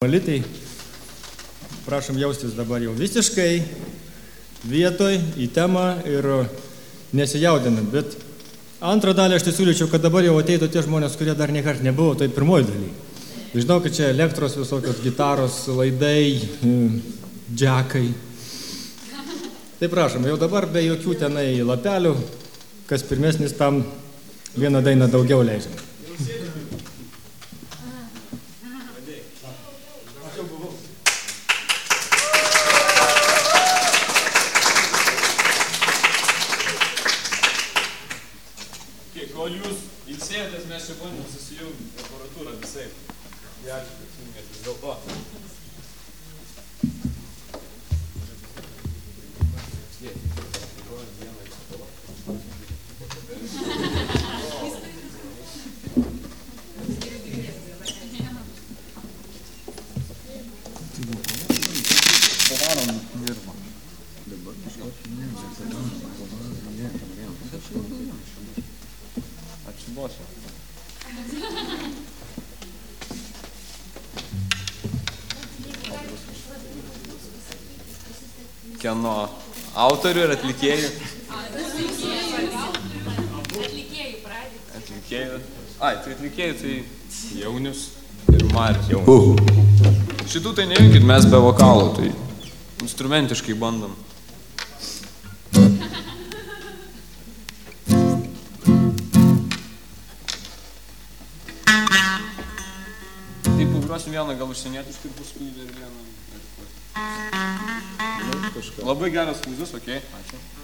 Malitai, prašom jaustis dabar jau visiškai vietoj į temą ir nesijaudinant. Bet antrą dalį aš tai siūlyčiau, kad dabar jau ateitų tie žmonės, kurie dar niekart nebuvo, tai pirmoji daly. Žinau, kad čia elektros visokios gitaros, laidai, džekai. Tai prašom, jau dabar be jokių tenai lapelių, kas pirmesnis tam vieną dainą daugiau leidžiam. Autorių ir atlikėjų? Atlikėjų. Ai, tai atlikėjų tai jaunius ir Marius jaunius. Šitų tai nejunkit, mes be vokalo, tai instrumentiškai bandom. Tai pagrosim vieną gal užsienietiškai paskui dar vieną. Labai geras kūzus, okei. Okay. Ačiū.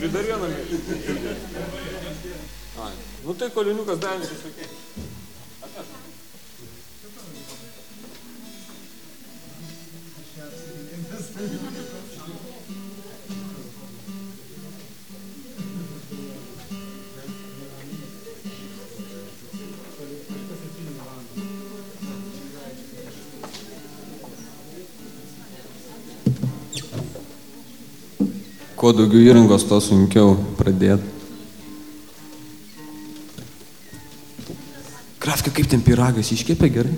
Turi dar vieną mėgį. Nu tai koliuniukas davinis Kuo daugiau įrangos, to sunkiau pradėti. Grafika, kaip ten piragas iškėpė gerai?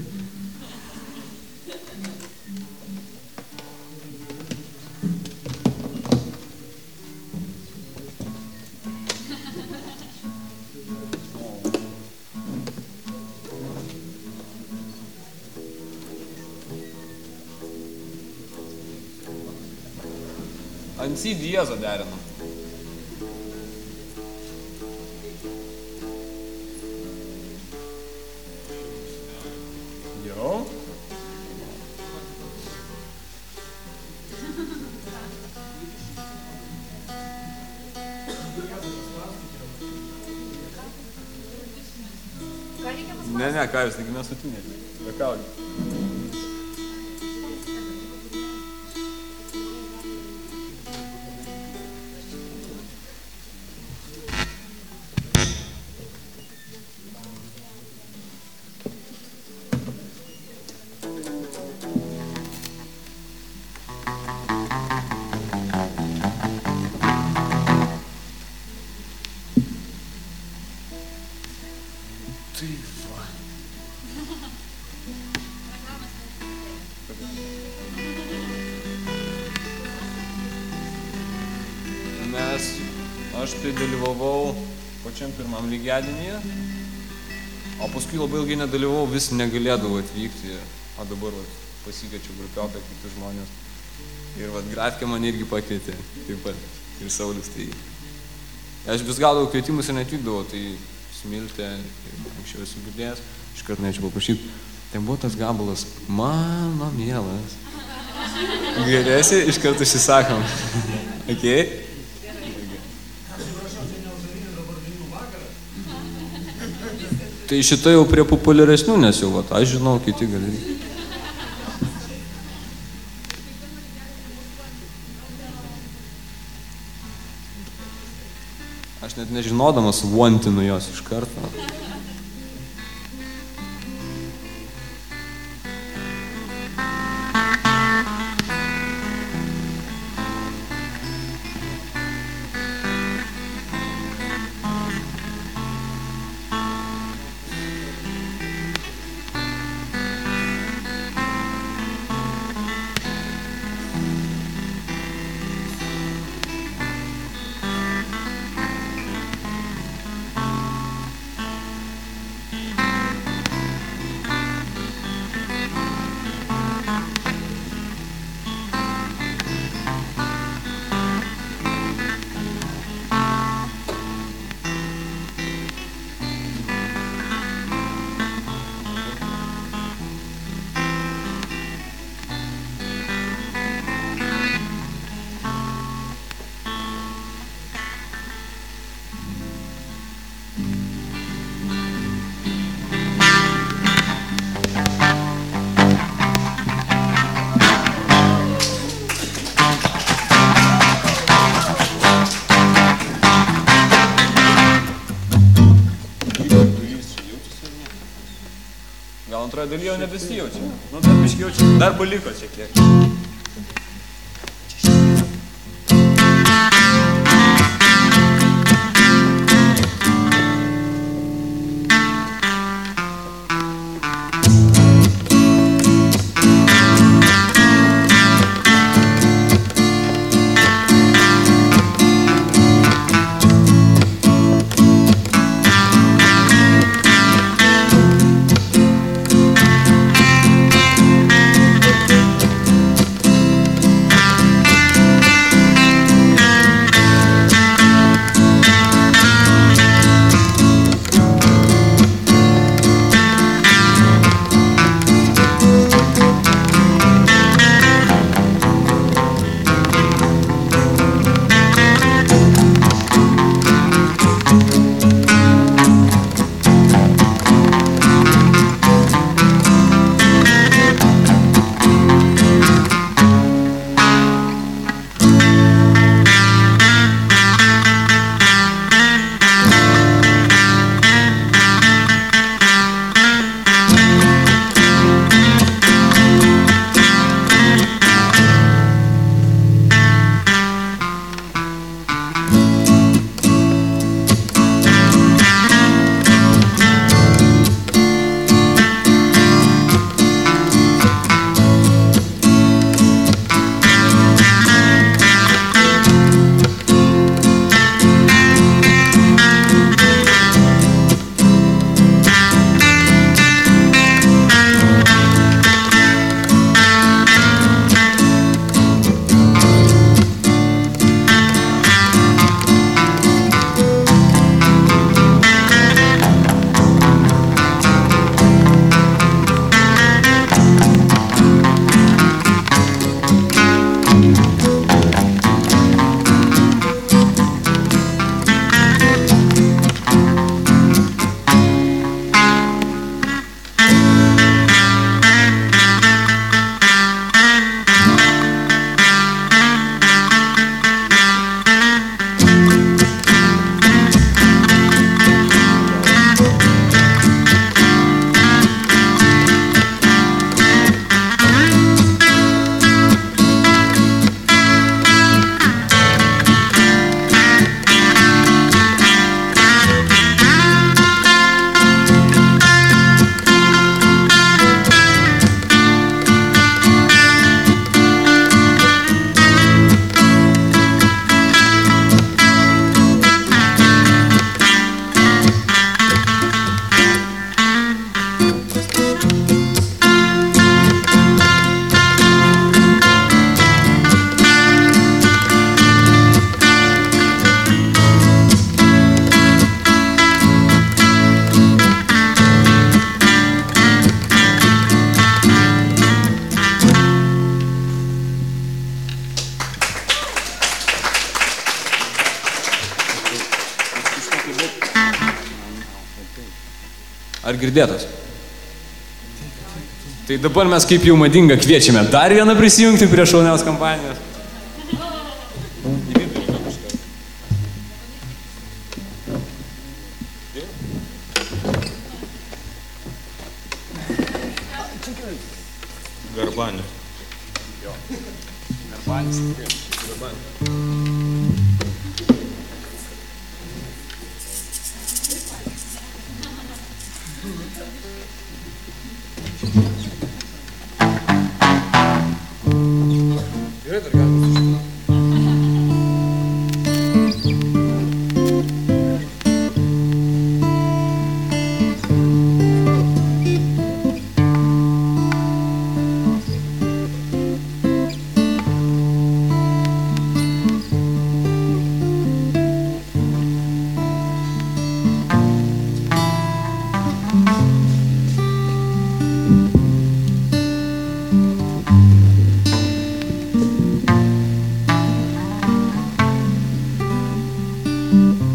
Tai dalyvavau pačiam pirmam lygiadienyje, o paskui labai ilgai nedalyvau, vis negalėdavau atvykti, o dabar vat, pasikeičiau grupioką kitus žmonės. Ir vat grafikė mane irgi pakvietė, taip pat ir Saulis. Tai aš vis gaudavau kvietimus ir netvykdavau, tai smiltė, anksčiau esu girdėjęs, iškart norėčiau paprašyti, ten buvo tas gabalas, mano mielas. Gerėsi, iš karto įsisakom. ok? Tai šitą jau prie populiaresnių, nes jau, va, aš žinau, kiti gali. Aš net nežinodamas vantinu jos iš karto. Dalyje jau nebesijaučia. Nu, dar biškiai jaučia. Dar paliko šiek tiek. Ar girdėtas? Tai dabar mes kaip jau madinga kviečiame dar vieną prisijungti prie šaunios kampanijos. Gal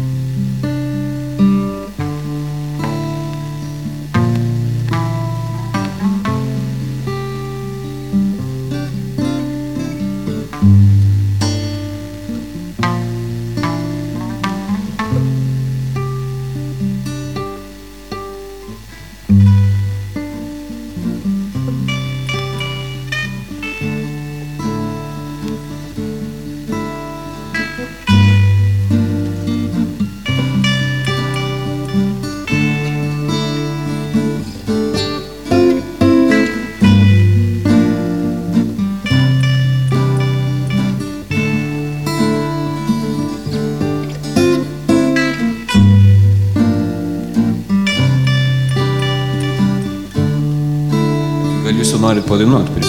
jūs jau norit padainuoti,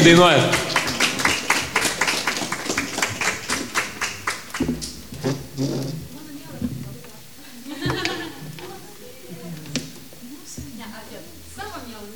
Puikiai dainuojat. Savo mielą,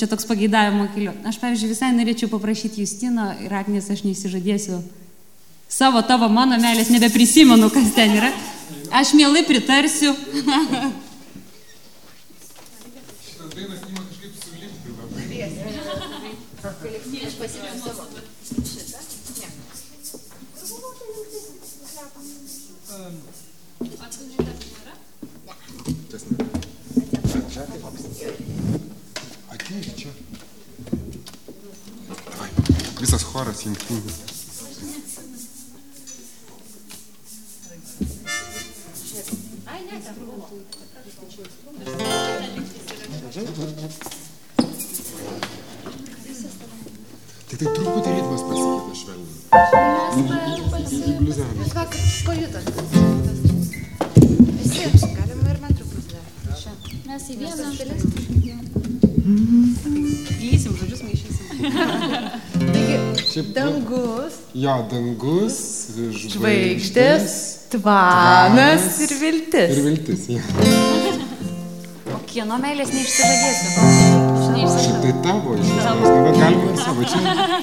čia toks pageidavimo keliu. Aš, pavyzdžiui, visai norėčiau paprašyti Justino ir Agnės, aš neįsižadėsiu savo, tavo, mano meilės, nebeprisimenu, kas ten yra. Aš mielai pritarsiu. Team Cruise. Jo, dangus, žvaigždės, žvaigždės tvanas, tvanas ir viltis. Ir viltis, ja. O kieno meilės neišsižadėsiu? Šitai tavo, iš esmės, nu, bet galima ir savo, čia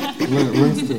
lankstu.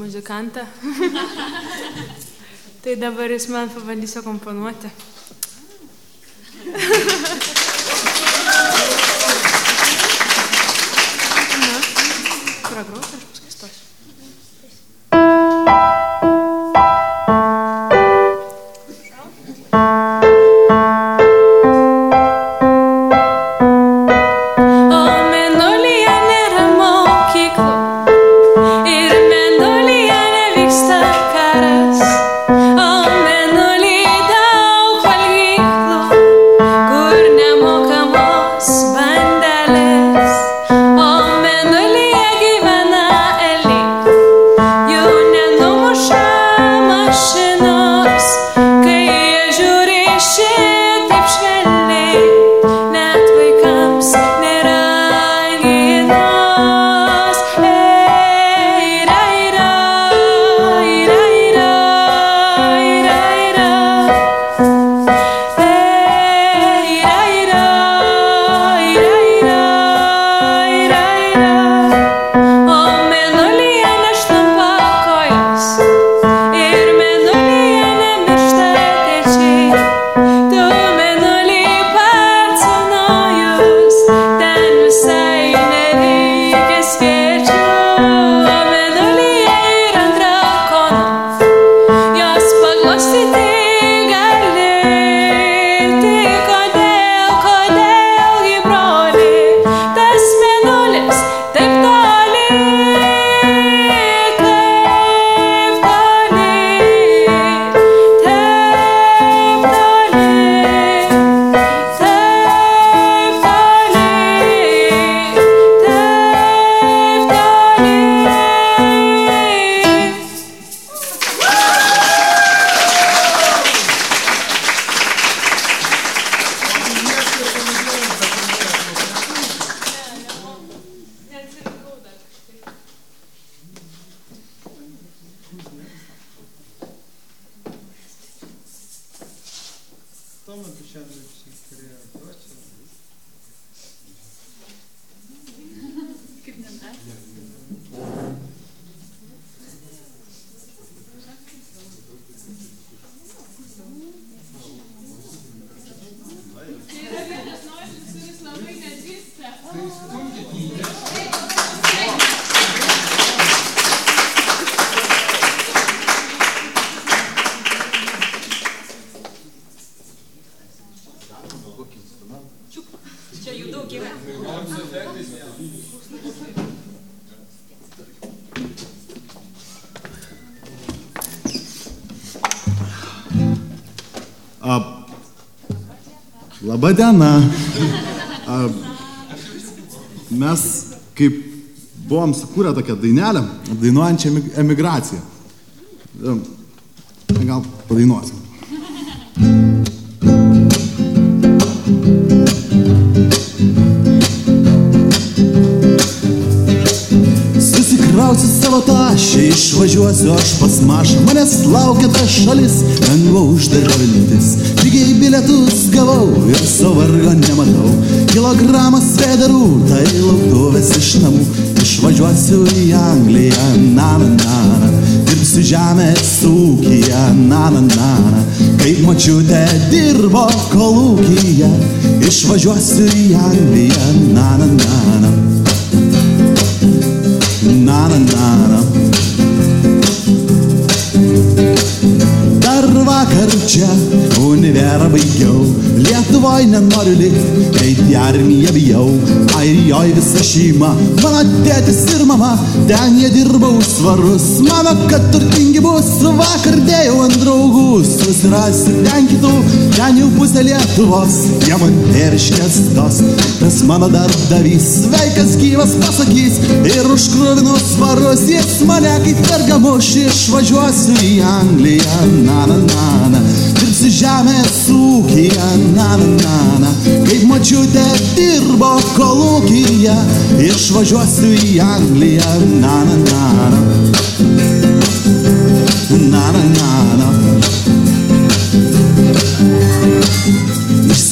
Muzikantą, tai dabar jis man pabandys akomponuoti. Labą dieną. A, Mes kaip buvom sukūrę tokią dainelę, dainuojančią emi- emigraciją. Lauktuves iš namų. Išvažiuosiu į Angliją, na na na. Dirbsiu žemės ūkiją, na na. na. Kaip mačiute dirbo kolūkyje. Išvažiuosiu į Angliją, na na na. na. Na na na na. Dar vakar čia univerą baigiau, Lietuvoje nenoriu likti, kai į armiją bijau. Airijoje visa šeima, mano tėtis ir mama, ten jie dirba už svarus. Mano, kad turtingi bus, vakar dėjau ant draugų, susirasiu ten kitų, ten jau pusė Lietuvos, jie man perškės tos, tas mano darbdavys, sveikas gyvas pasakys ir užkrovinus svarus, jis mane kaip vergamuš išvažiuosiu į Angliją, na na na na, dirbsiu žemės ūkiją, na na na na, kaip mačiute dirbo kolūkyje, išvažiuosiu į Angliją, na na na. Na, na na na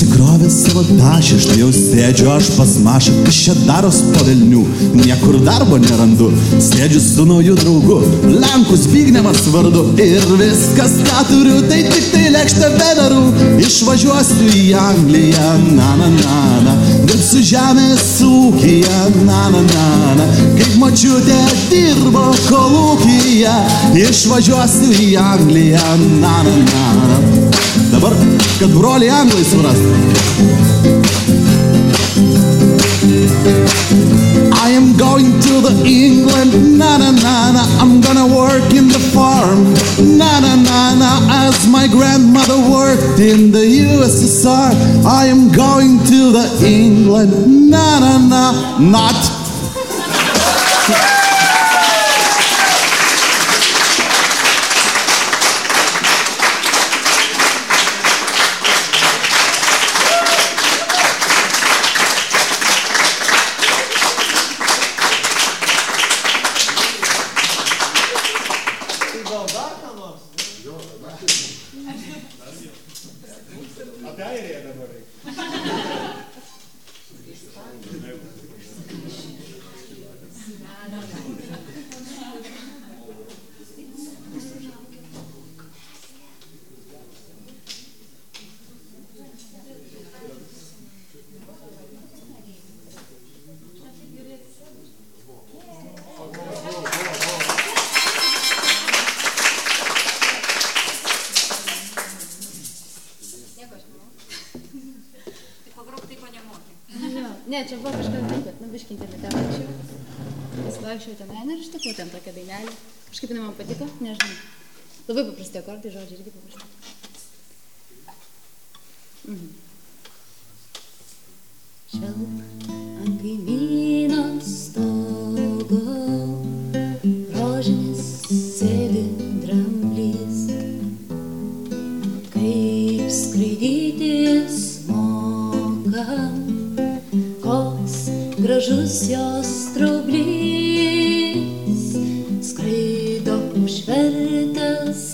na. Išsikrovęs savo tašį, štai jau sėdžiu aš pas mašą, kas čia daros po velnių, niekur darbo nerandu, sėdžiu su nauju draugu, Lenkus Vygnevas vardu. Ir viskas, ką turiu, tai tik tai lėkštė bedarų, išvažiuosiu į Angliją, na na na na, dirbsiu žemės ūkiją, na na na na, kaip mačiutė dirbo kolūkyje, išvažiuosiu į Angliją, na na na na. Dabar, kad broliai anglai surastų. I am going to the England, na na na na. I'm gonna work in the farm, na na na na. As my grandmother worked in the USSR, I am going to the England, na na na. Not Kažkaip jinai man patiko, nežinau. Labai paprasti akordai, žodžiai irgi paprasti. Mhm. Žvelk ant kaimyno stogo, rožinis sėdi dramblys. Kaip skraidyti jis moka, koks gražus jos straublys. verdes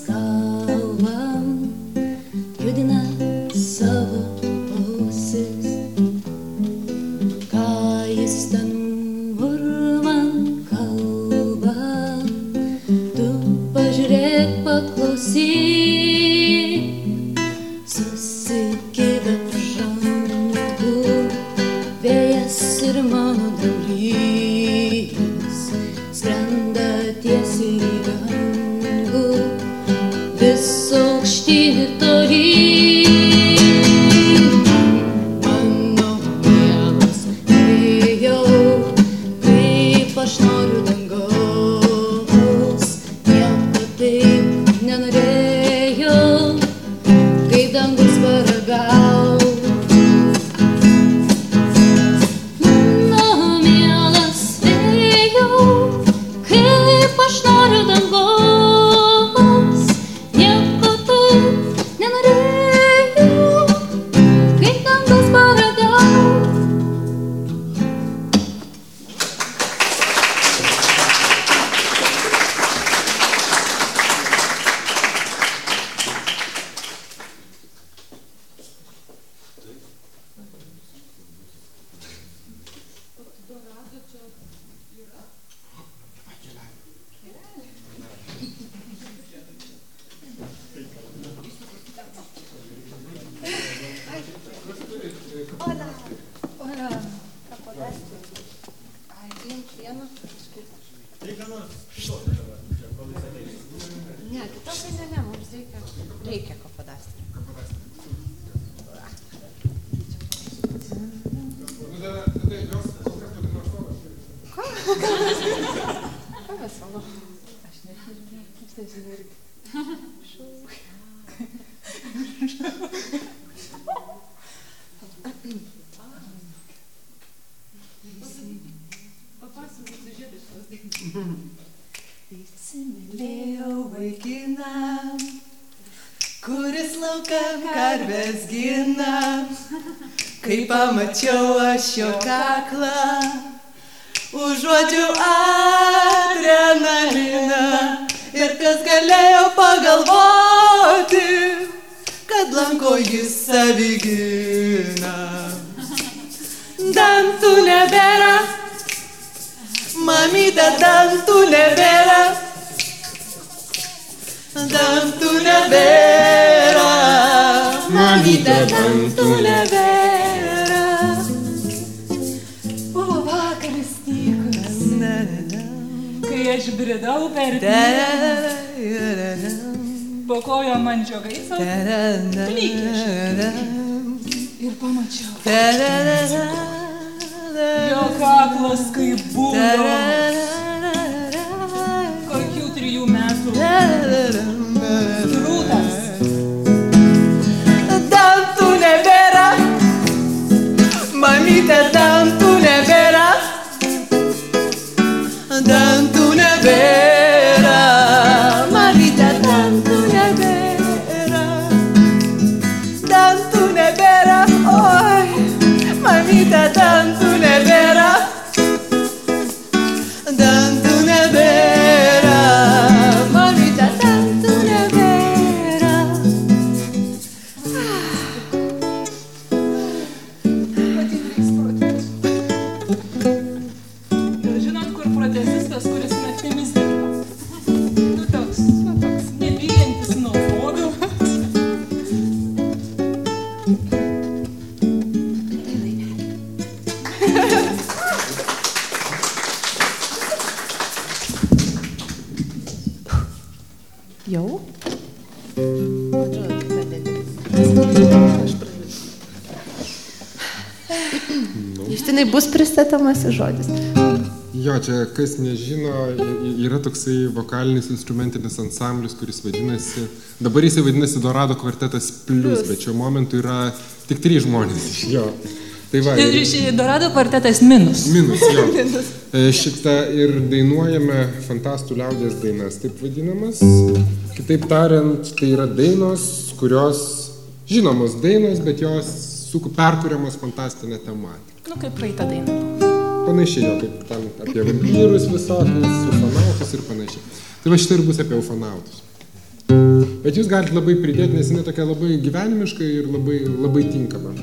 Justinai bus pristatomas žodis. Jo, čia kas nežino, yra toksai vokalinis instrumentinis ansamblis, kuris vadinasi, dabar jisai vadinasi Dorado kvartetas plus, bet šiuo momentu yra tik trys žmonės iš jo. Tai va, Ir iš Dorado kvartetas minus. Minus, jo. E, Šitą ir dainuojame fantastų liaudės dainas, taip vadinamas. Kitaip tariant, tai yra dainos, kurios žinomos dainos, bet jos suku perkuriamos fantastinė tematika. Nu, kaip praeitą dainą. Panašiai, jo, kaip ten apie vampyrus visokius, ufonautus ir panašiai. Tai va šitą ir bus apie ufonautus. Bet jūs galite labai pridėti, nes jinai tokia labai gyvenimiška ir labai, labai tinkama.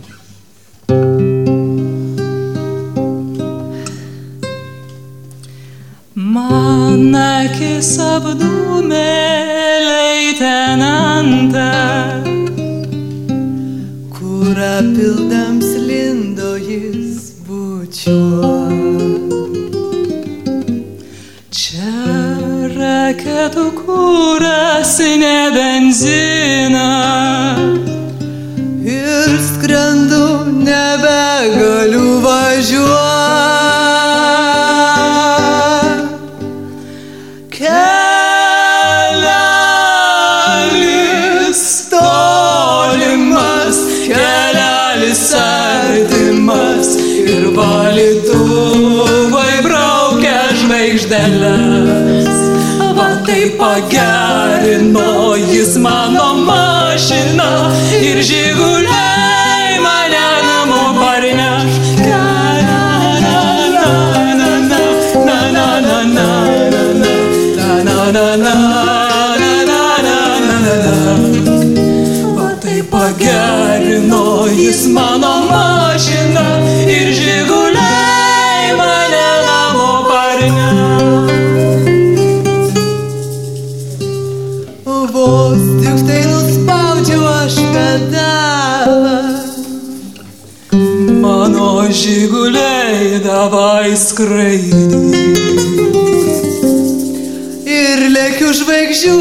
Man akis apdūmė leitenantą, kur apildams lindo jis bučiuo. čia raketų kūras, ne benzina. Ir skrendu, davai skraidy. Ir lėkiu žvaigždžių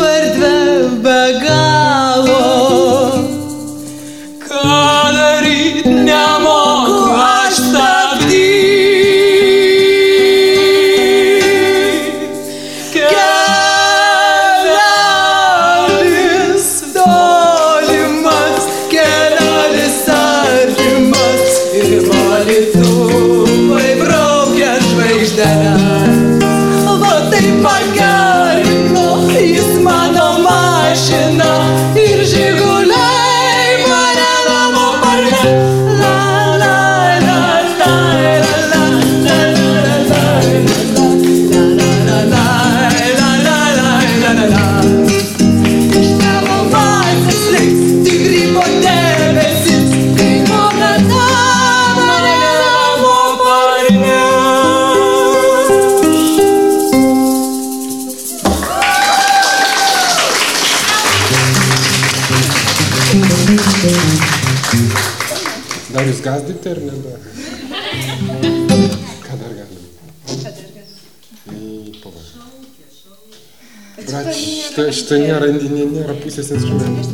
tai nėra, nėra, nėra pusės instrumentas.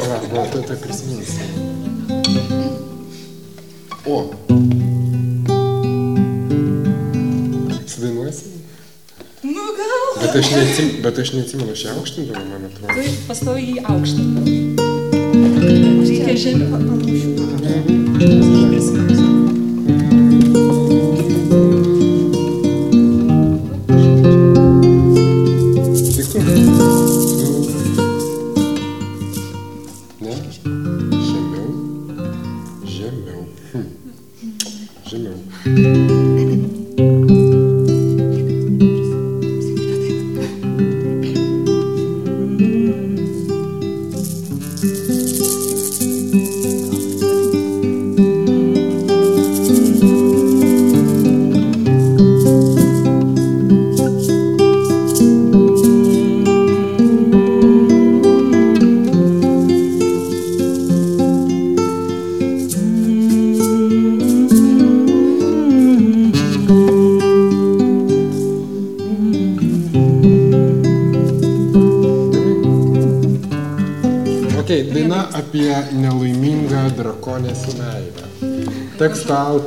Va, va, tai tai prisimins. O. Sudainuosi? Nu gal. Bet aš, neatsim, bet aš neatsimenu, aš ją aukštindavau, man atrodo. Tai tu pastovi jį aukštindavau. Reikia žemė pamušiu.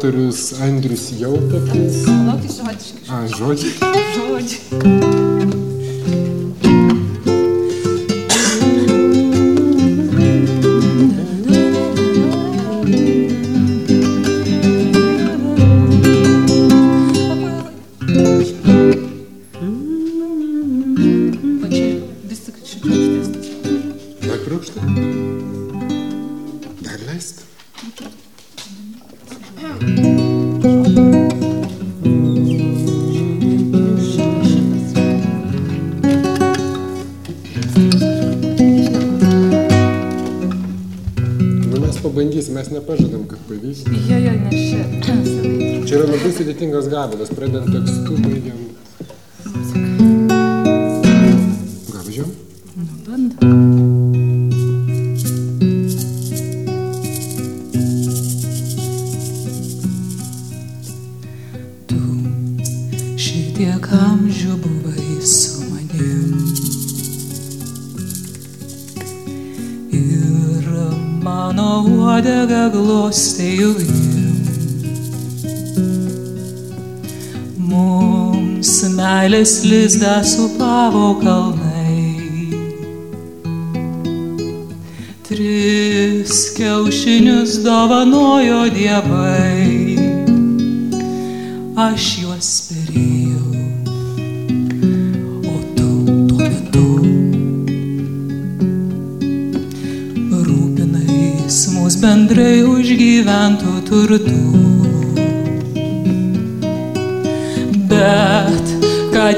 autorius Andrius Jautakis. Žodžiai.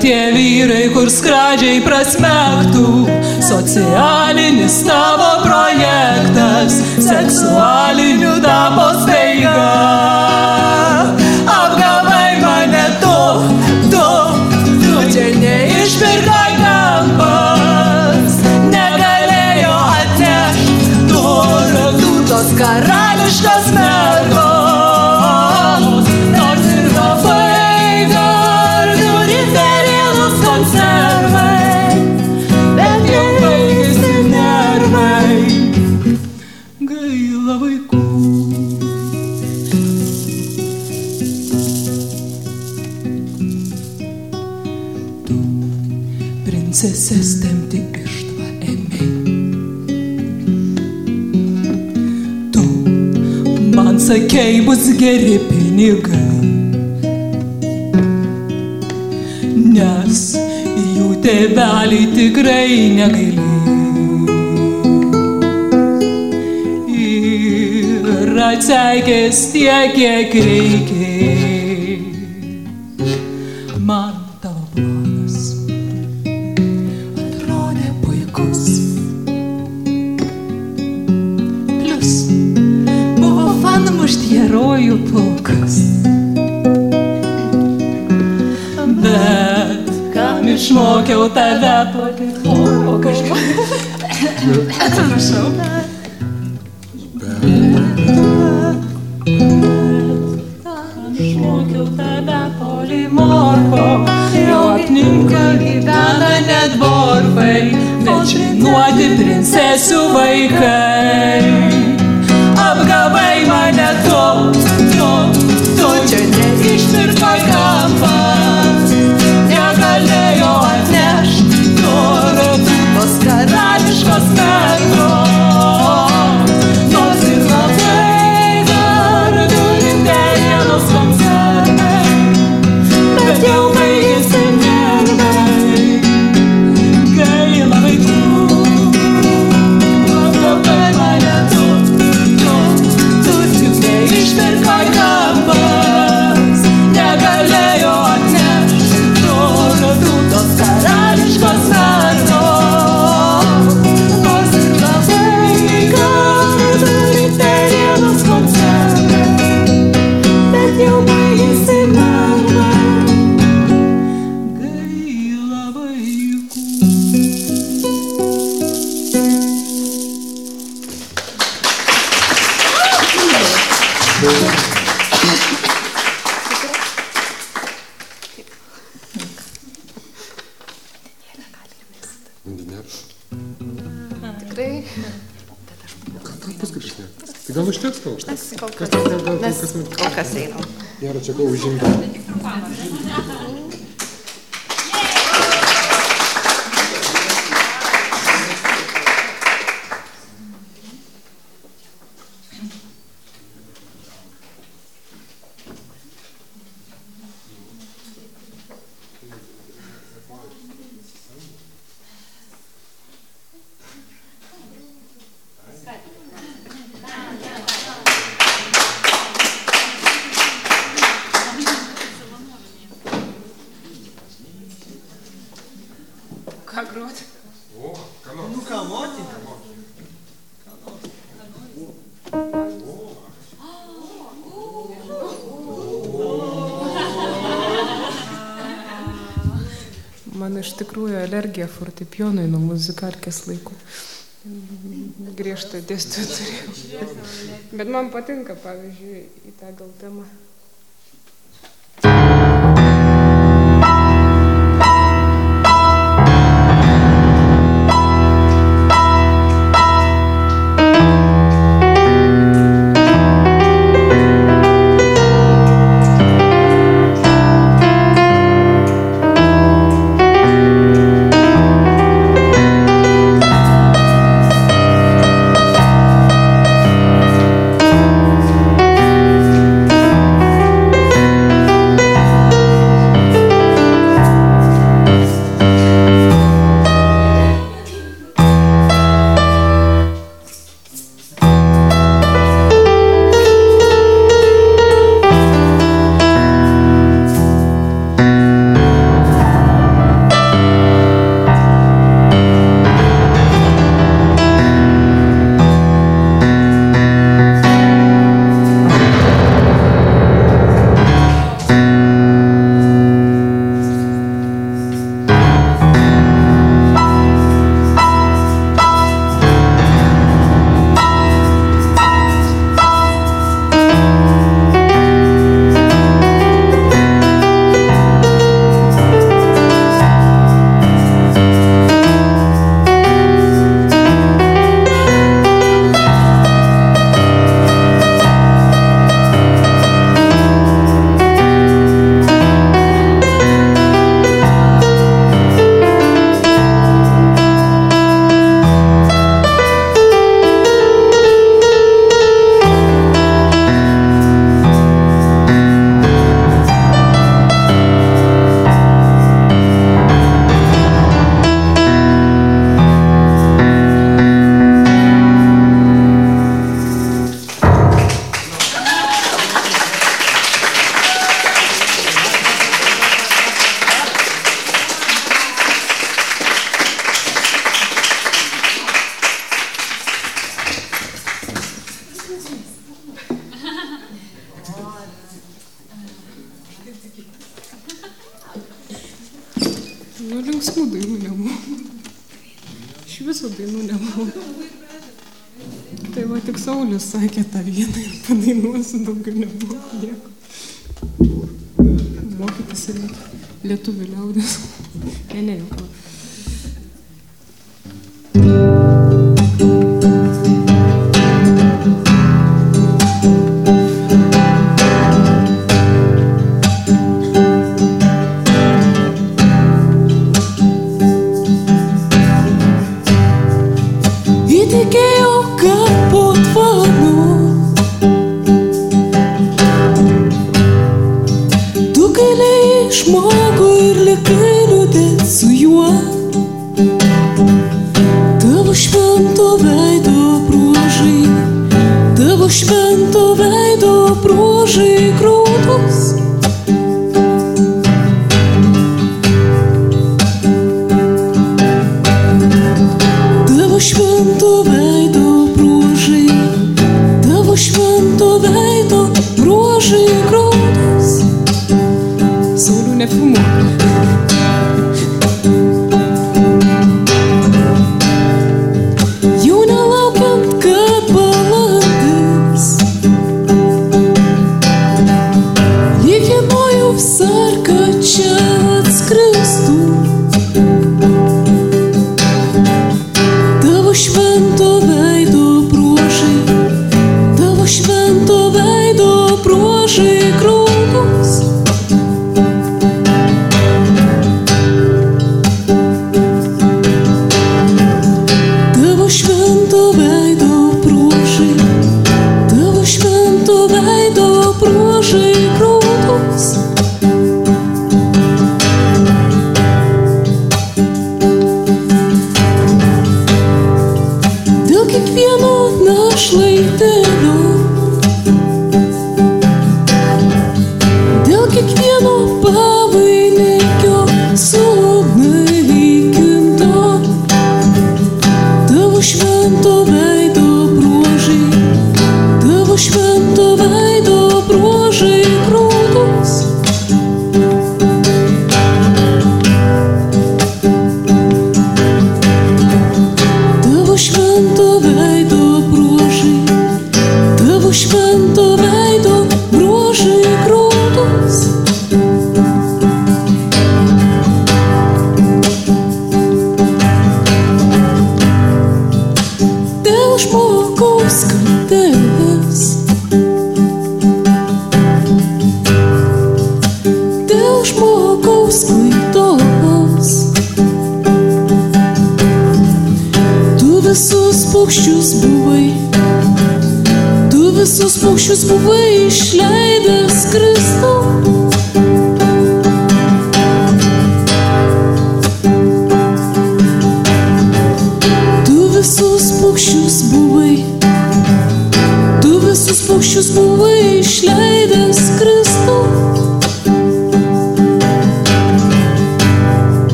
tie vyrai, kur skradžiai prasmektų. Socialinis tavo projektas, seksualiniu tapo staiga. kai bus geri pinigai, nes jų tėveliai tikrai negailės. Ir atseikės tiek, kiek reikia. iš tikrųjų alergija fortepijonui nuo muzikalkės laikų. Griežtą dėstytoją turėjau. Bet man patinka, pavyzdžiui, į tą gal temą.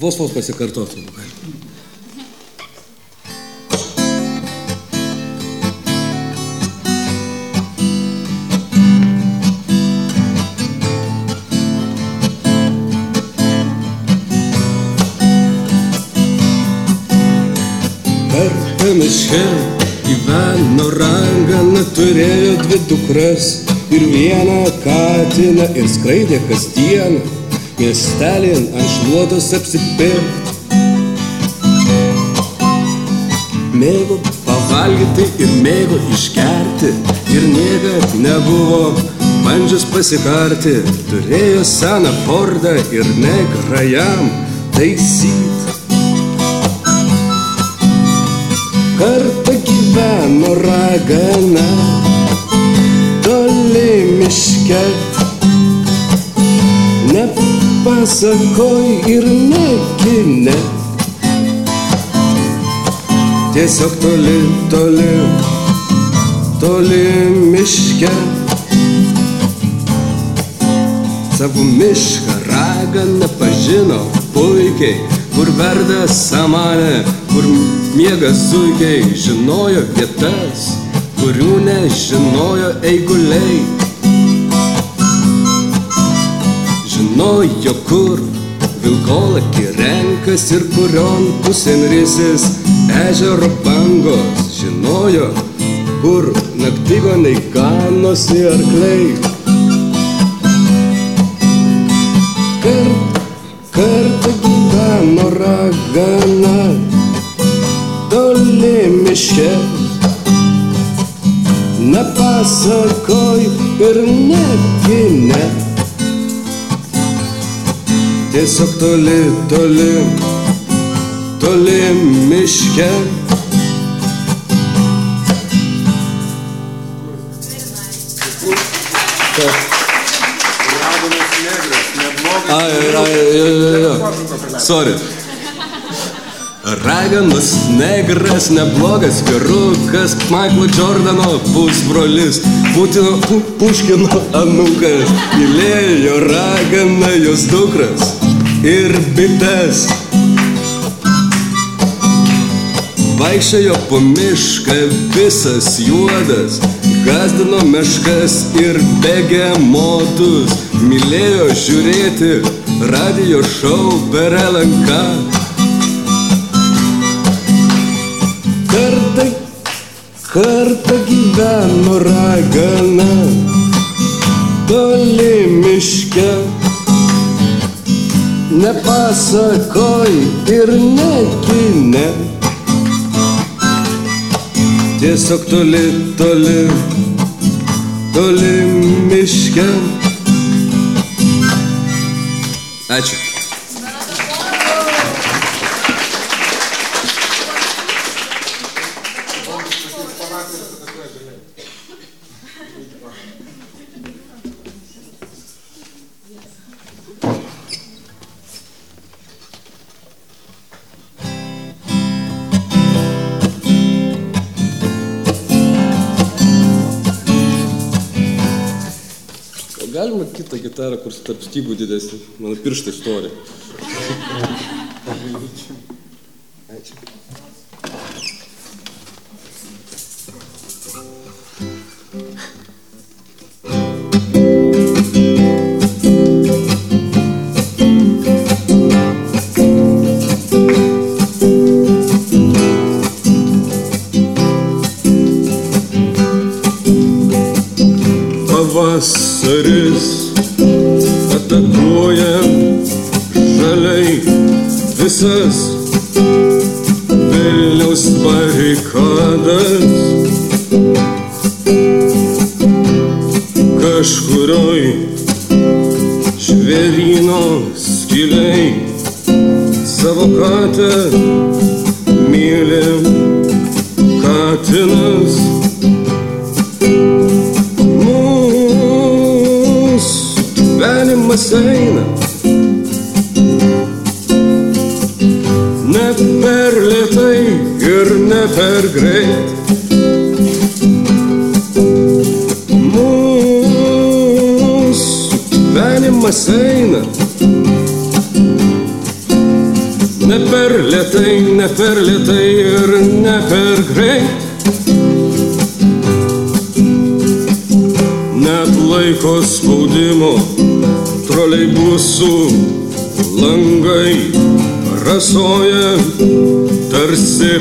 Vos vos pasikartosiu. Kartą miške gyveno ragana, turėjo dvi dukras ir vieną katiną ir skraidė kasdieną miestelin ant šluotos apsipirkt. Mėgo pavalgyti ir mėgo išgerti ir niekad nebuvo bandžius pasikarti. Turėjo seną Fordą ir negrą jam taisyti. Kartą gyveno ragana toli miške. Nepasakoj ir nekine. Tiesiog toli, toli, toli miške. Savo mišką ragana pažino puikiai, kur verda samanė, kur miega zuikiai, žinojo vietas, kurių nežinojo eiguliai. Žinojo, kur vilkolakį renkas ir kurion pusėn risis ežero bangos. Žinojo, kur naktigoniai ganosi arkliai. Kart, kartą gyveno ragana toli miške. Nepasakoj ir negine. Tiesiog toli, toli, toli miške. Ai, ai, ai, ai. Sorry. Raganas negras, neblogas vyrukas, Maiklo Jordano pusbrolis, Putino Pu- Puškino anukas, mylėjo raganą jos dukras ir bites. Vaikščiojo po mišką visas juodas, gazdino meškas ir begemotus, mylėjo žiūrėti radio šou per LNK. Kartą, kartą gyveno ragana, toli miške. Nepasakoj ir nekine. Tiesiog toli, toli, toli miške. Ačiū. Gitarą, kur tarp stygų didesnį? Mano pirštai stori.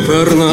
Верно.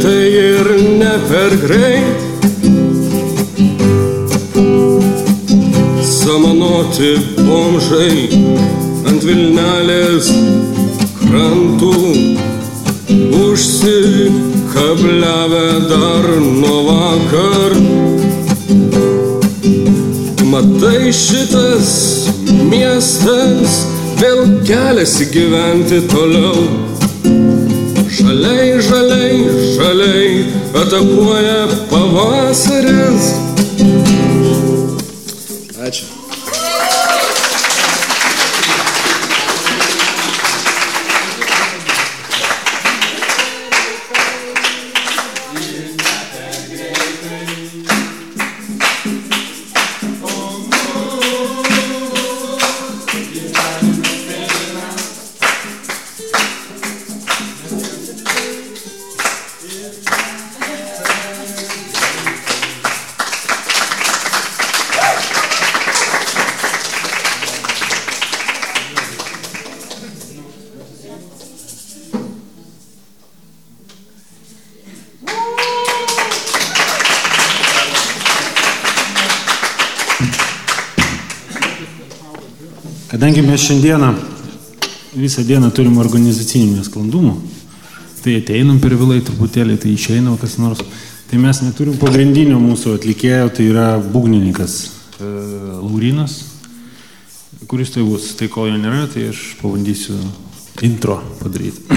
lėtai ir ne per greit. Samanoti bomžai ant Vilnelės krantų užsikabliavę dar nuo vakar. Matai šitas miestas vėl keliasi gyventi toliau Žaliai, žaliai, žaliai atakuoja pavasaris Kadangi mes šiandieną visą dieną turim organizacinių nesklandumų, tai ateinam per vėlai truputėlį, tai išeinam kas nors, tai mes neturim pagrindinio mūsų atlikėjo, tai yra būgnininkas e, Laurinas, kuris tai bus. Tai kol jo nėra, tai aš pabandysiu intro padaryti.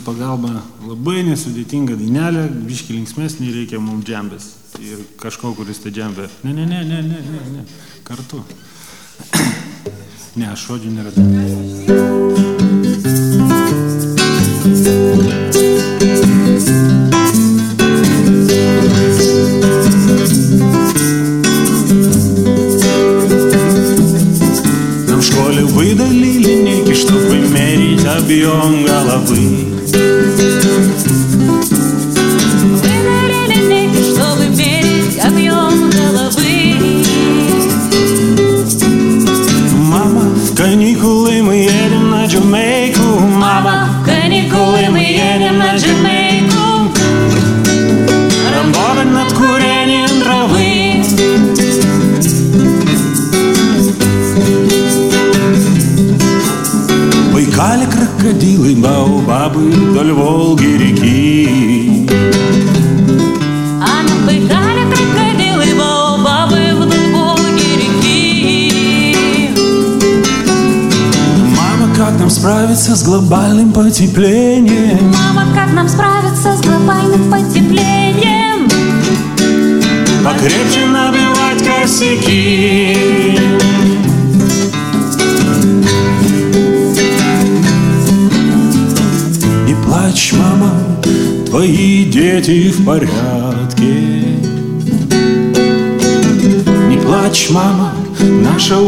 į pagalbą labai nesudėtinga dainelė, biški linksmesnė, reikia mums džembės. Ir kažko, kuris tai džembė. Ne, ne, ne, ne, ne, ne, ne. Kartu. ne, aš žodžių neradau.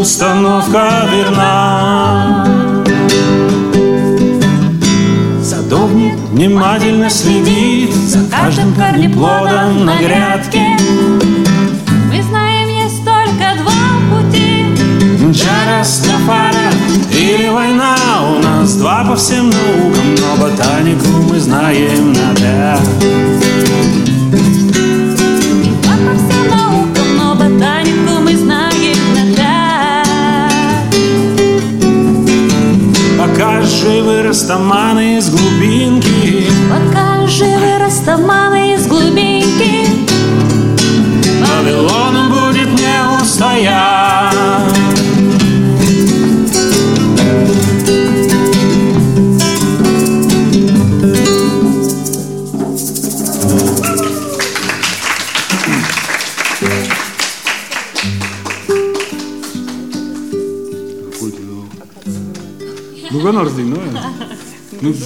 установка верна. Садовник внимательно следит за каждым корнеплодом на грядке. Мы знаем, есть только два пути. Джара, Скафара или война у нас два по всем наукам, но ботанику мы знаем на пять. растаманы из глубинки. Пока живы растаманы из глубинки, Вавилон будет не устоять.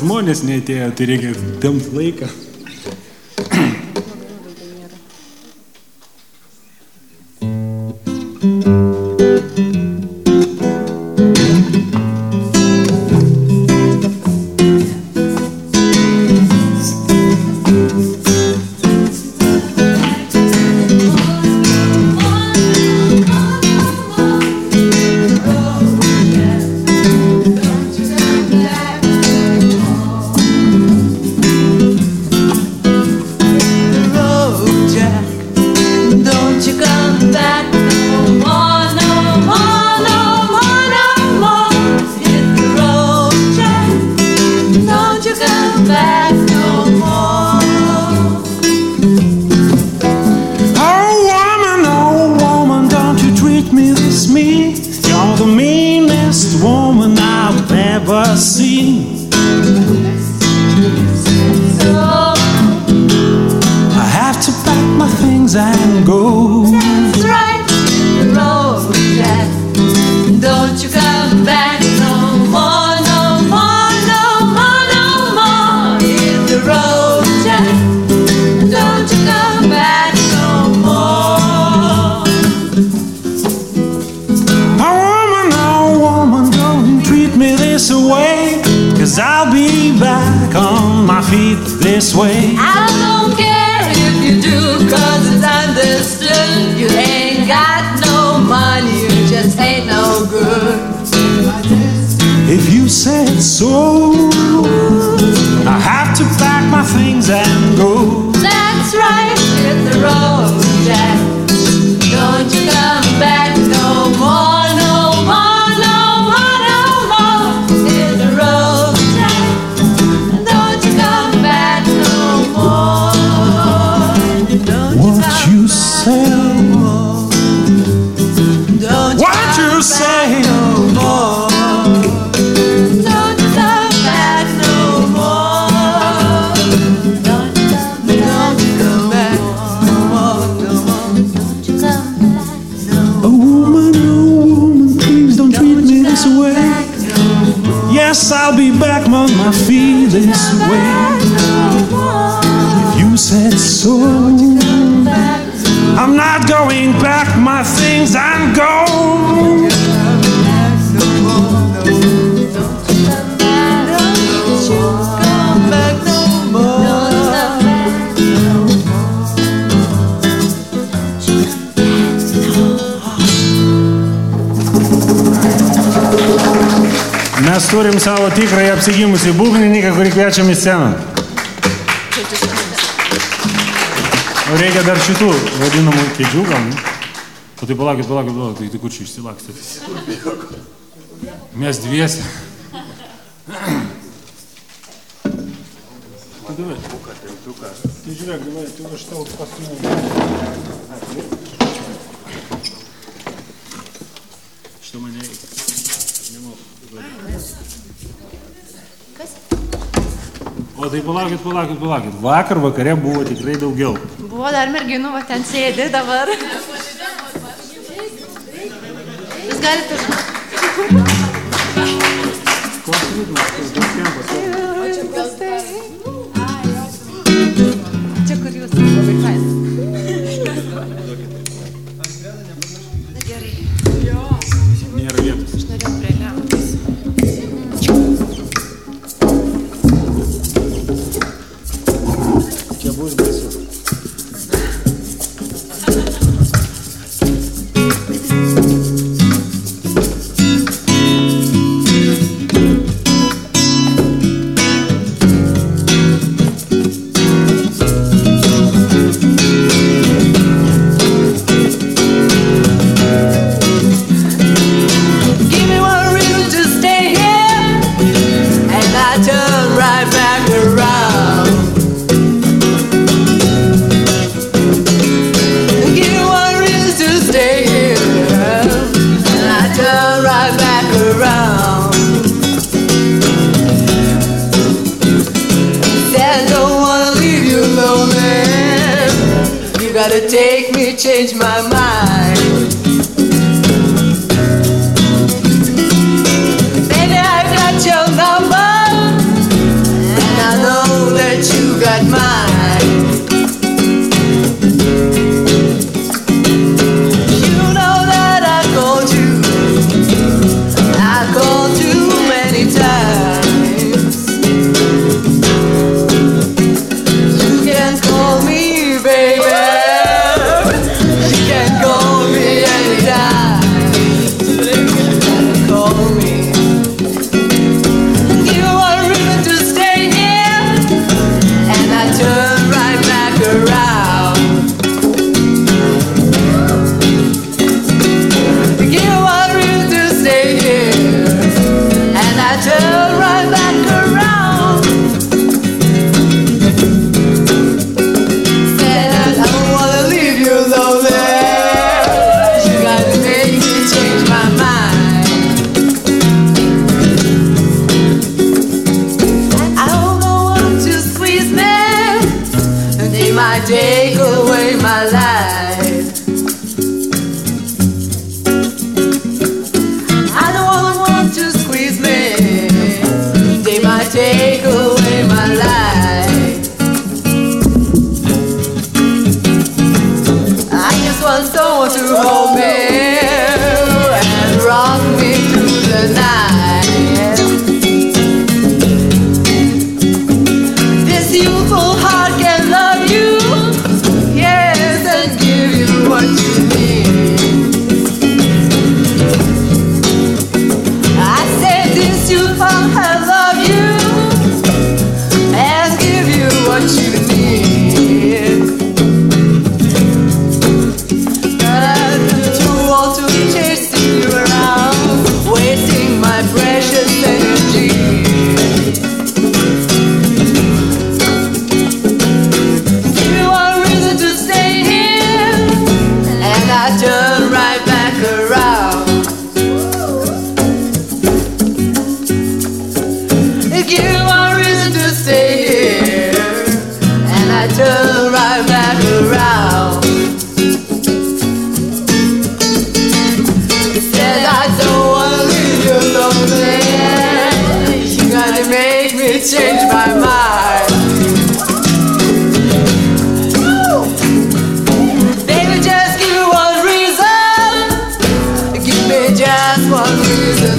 žmonės neatėjo, tai reikia tempt laiką. pasigimusi būgnininką, kurį kviečiam į sceną. Reikia dar šitų vadinamų kėdžių gal. O tai palaukit, palaukit, palaukit, tai kur čia išsilakstėte? Mes dviesi. palaukit, palaukit, palaukit. Vakar vakare buvo tikrai daugiau. Buvo dar merginų, va ten sėdi dabar. Jūs galite busca isso.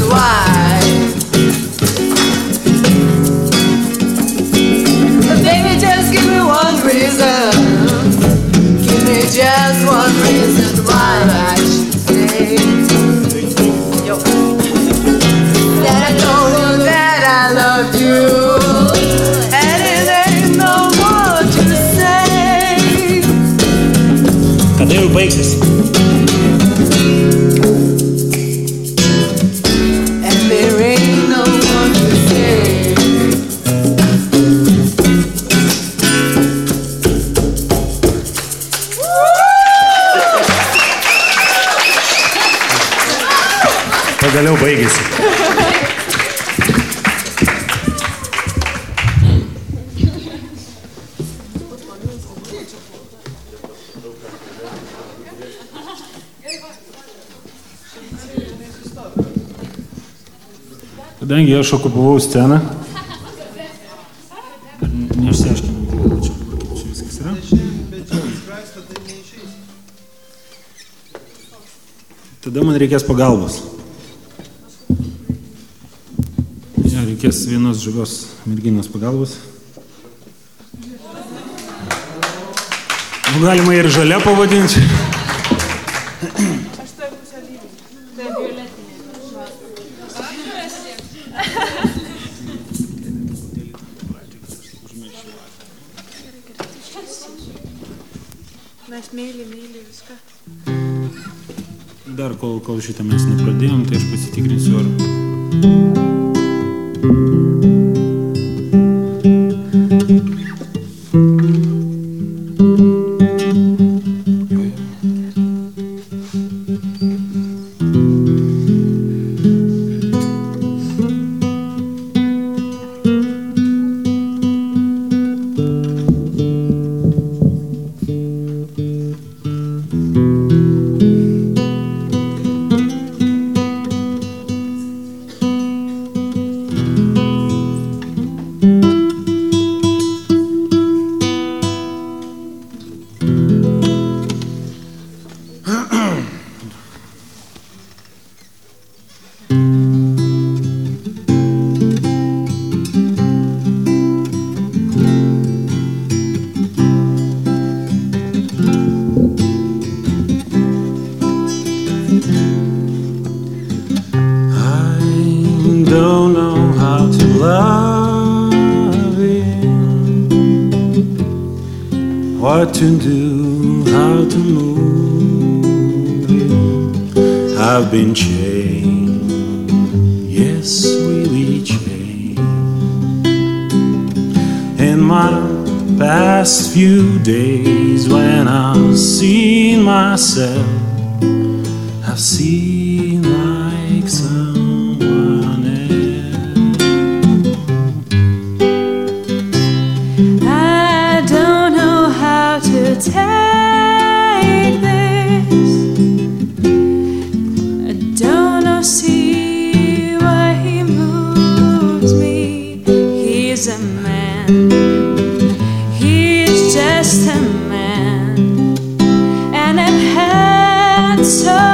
why. Baby, just give me one reason. Give me just one reason why I should stay. I told you that I you. Kadangi aš okupavau sceną. Neišsiaiškinau, tai čia, čia viskas yra. Tada man reikės pagalbos. Ja, reikės vienos žygios merginos pagalbos. Nu, galima ir žalia pavadinti. também. so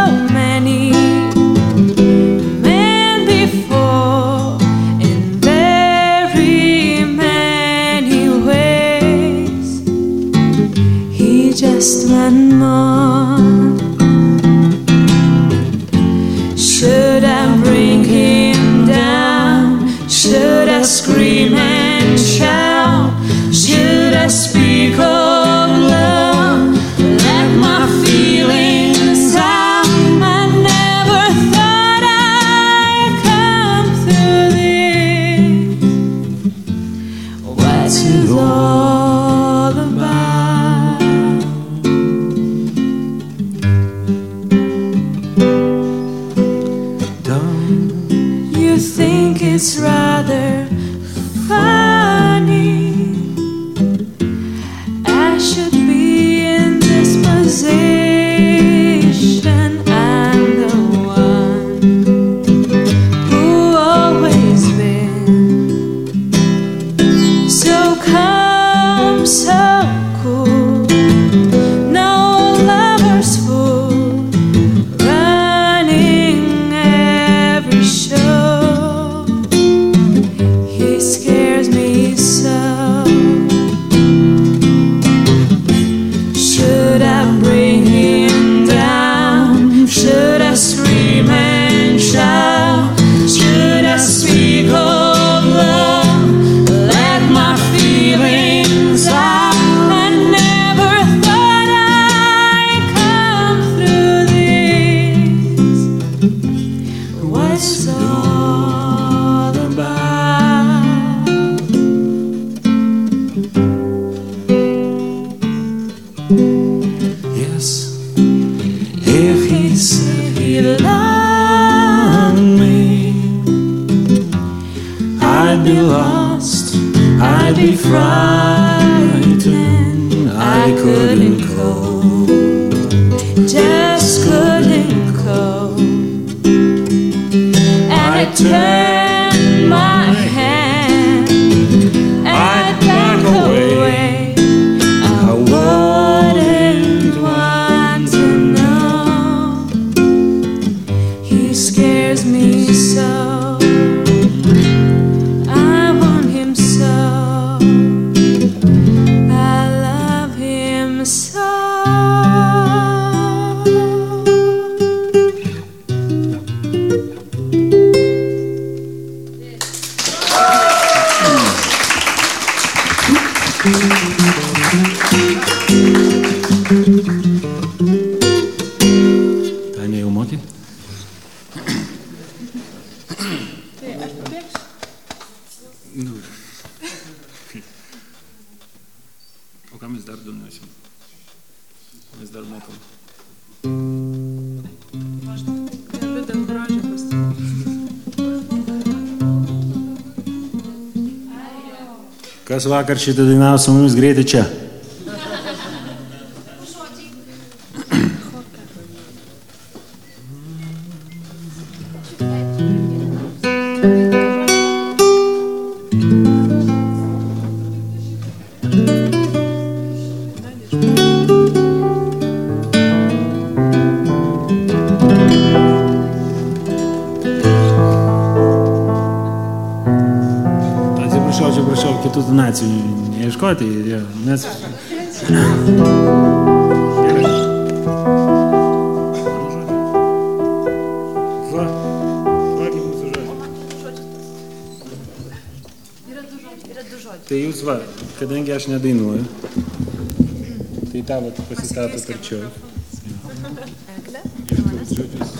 kas vakar šitą dainavo su mumis greitai čia. nacijų neieškoti. Ja, mes... Tai jūs va, kadangi aš nedainuoju, tai tavo pasistato tarčiau. Egle? Žodžius.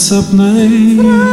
Сапнай.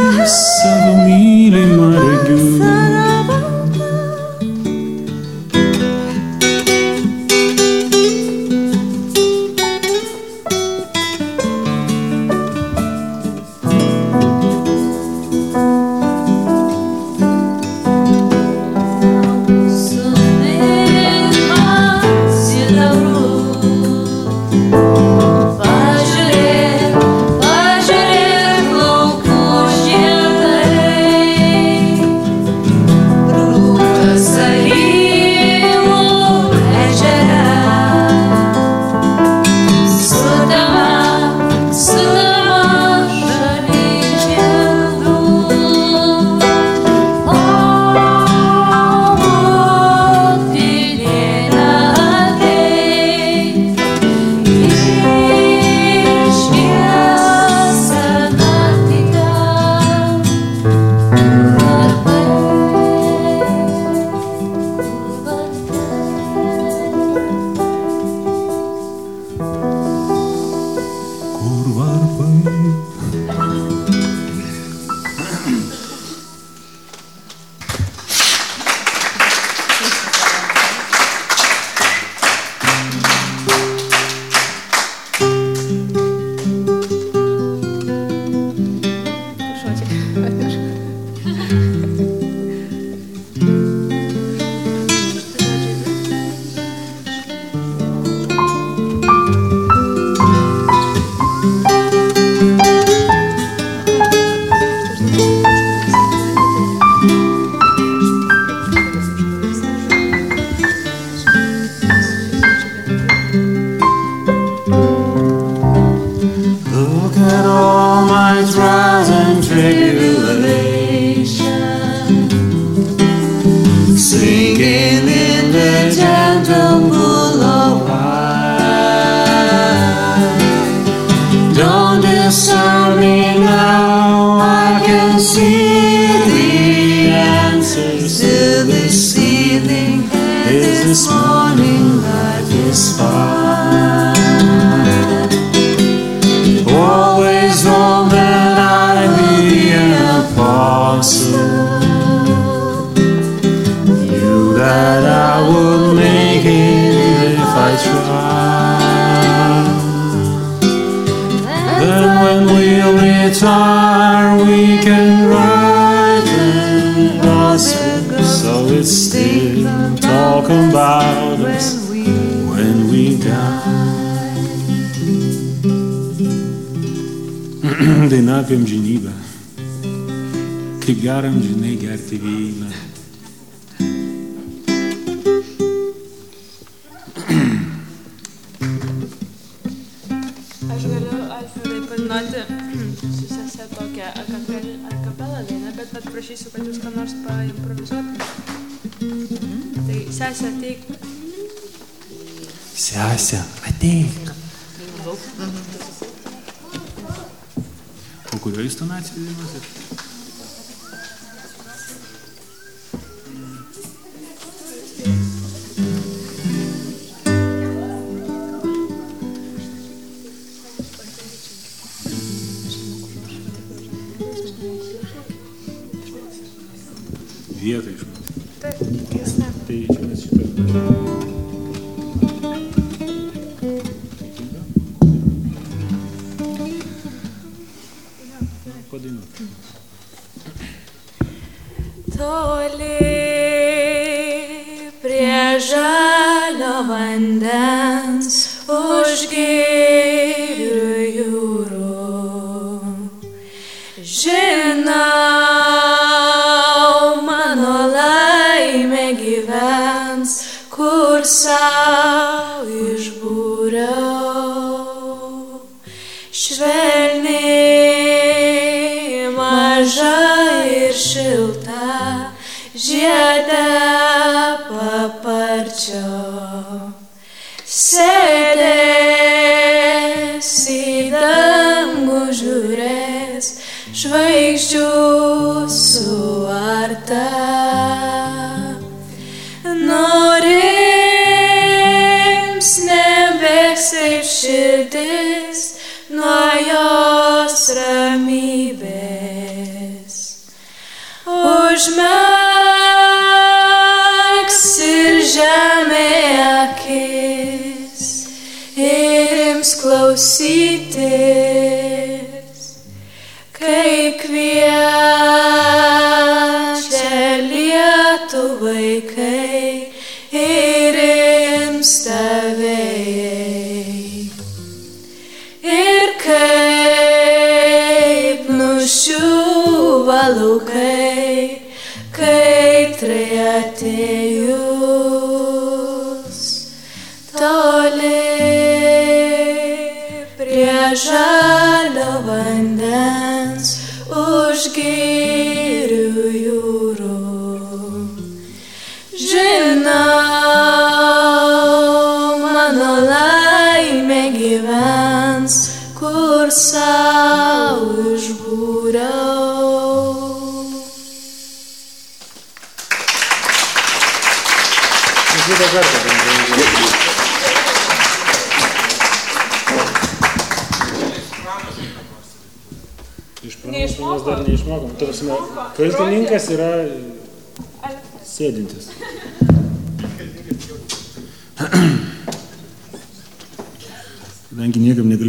norėjau atvirai padainuoti su sese tokią akapelą dainą, bet pat prašysiu, kad jūs ką nors paimprovizuotumėte. Tai sesė ateik. Sesė ateik. O kurioje intonacijoje dainuosit?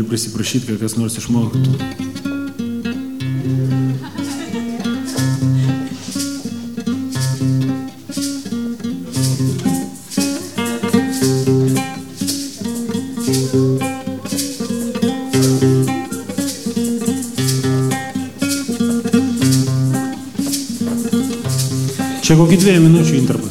prasi prašyti, kad kas nors išmoktų. Čia kokį dviejų minučių interpą.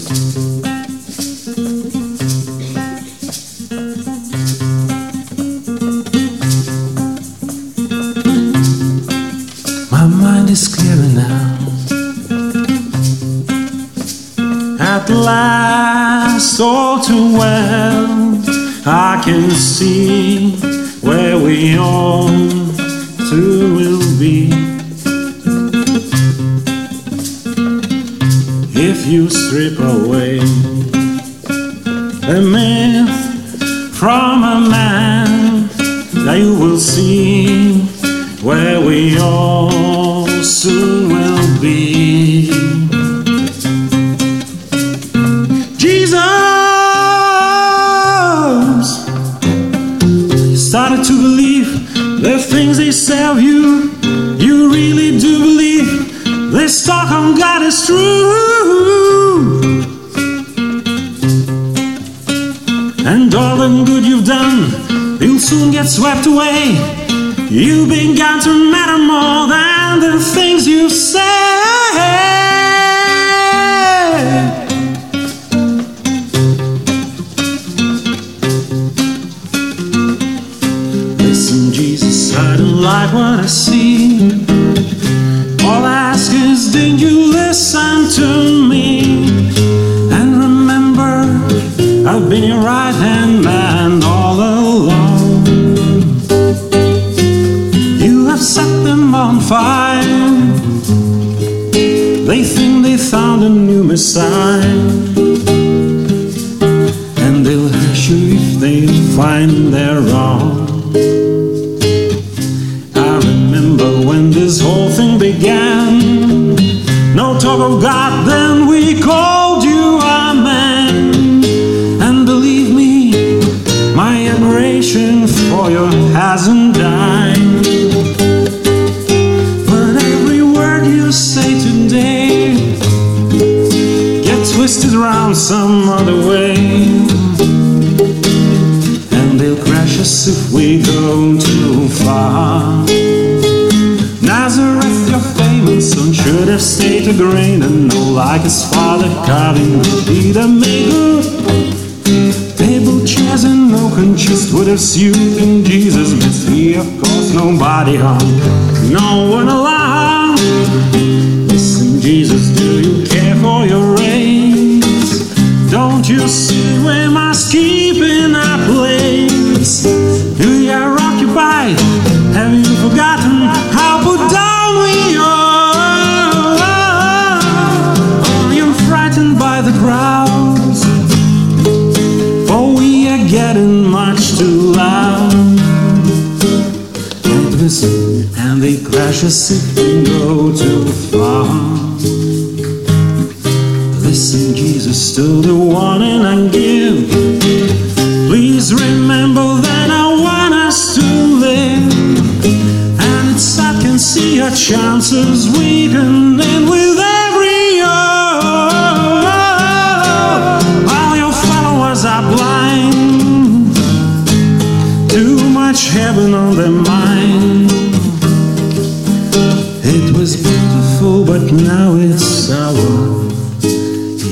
at last, all too well, I can see where we all two will be. If you strip away a myth from a man, they will see where we all soon. swept away. You've been gone to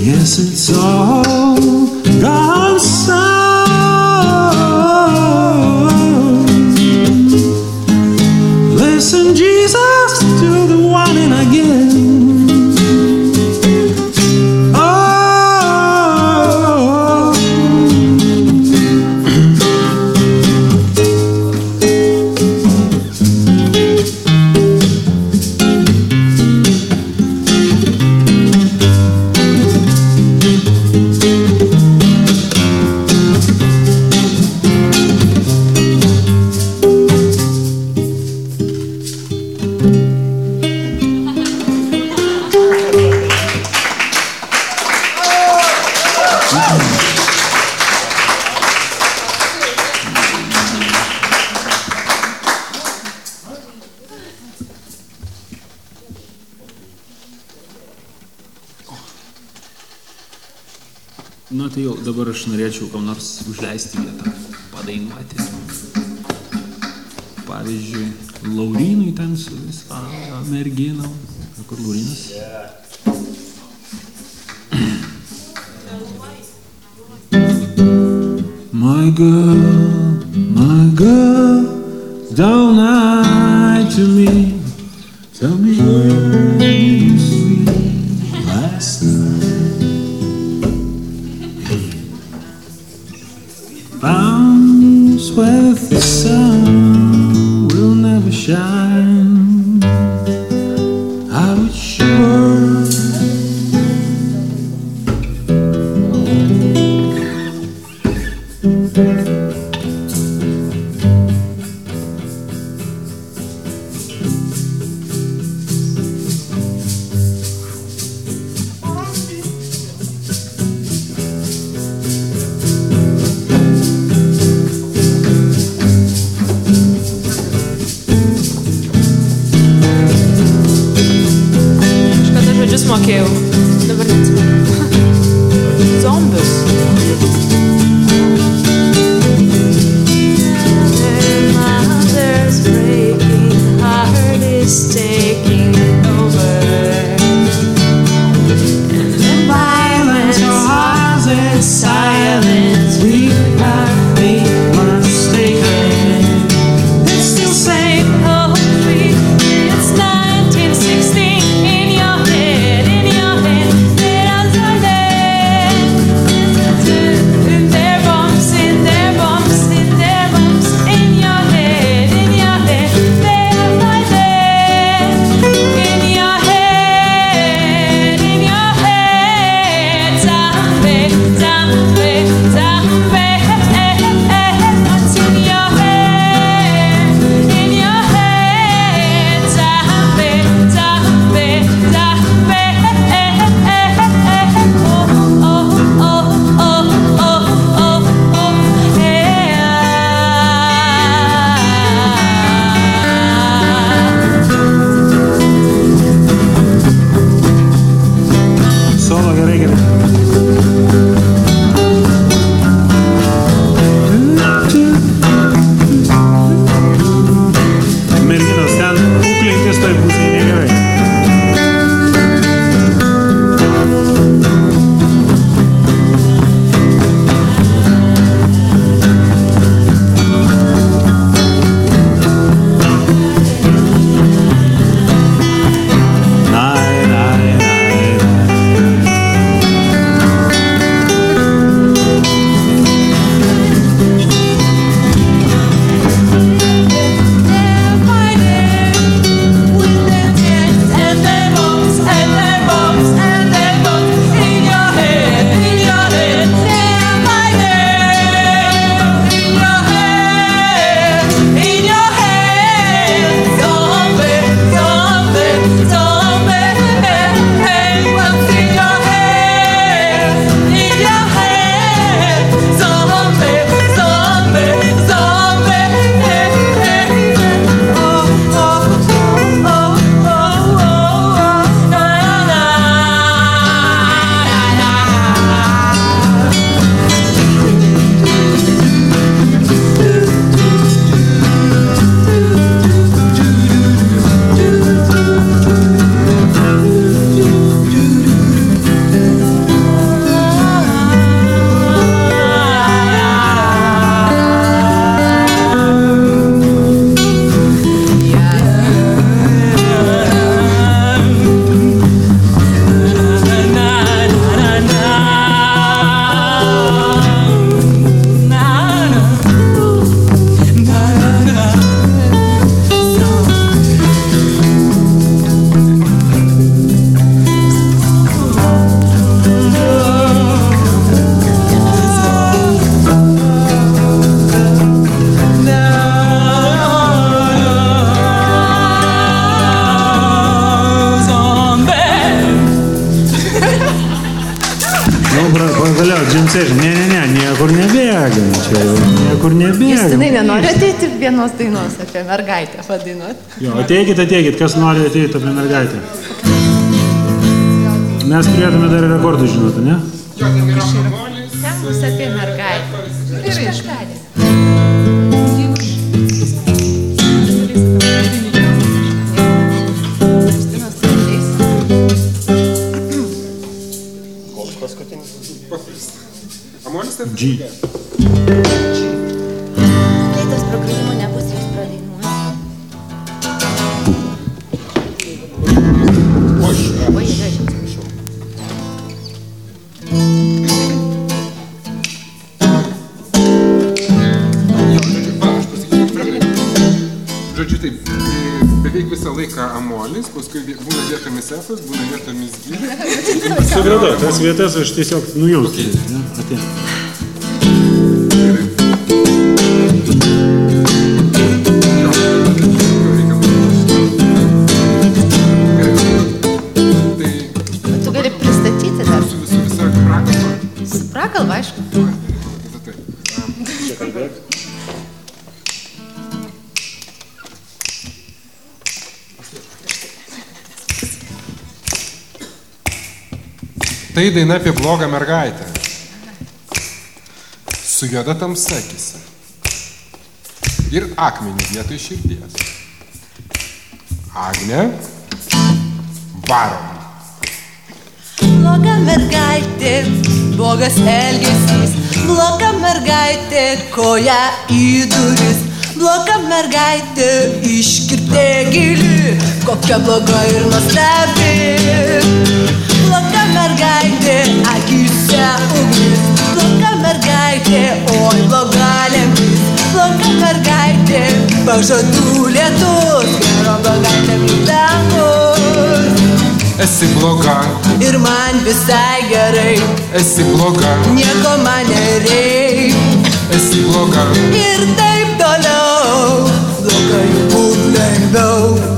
Yes, it's all mergaitę padainuoti? Jo, ateikit, ateikit, kas nori ateiti apie mergaitę. Mes turėtume dar rekordų žinoti, ne? Ten bus apie mergaitę. Ir tai? G. vietas aš tiesiog nujausiu. ne? Ateik. Tai daina apie blogą mergaitę. Su juoda tamsa akise. Ir akmenį vietoj širdies. Agne. Varom. Bloga mergaitė, blogas elgesys, bloga mergaitė, koja į duris, bloga mergaitė, iškirtė gili, kokia bloga ir nuostabi. Mergaitė, akise ugnis, bloga mergaitė, oi bloga lemtis, bloga mergaitė, pažadų lietus, gero mergaitė dangus. Esi bloga, Ir man visai gerai, esi bloga, nieko man nereik. esi bloga. Ir taip toliau, blogai būt lengviau.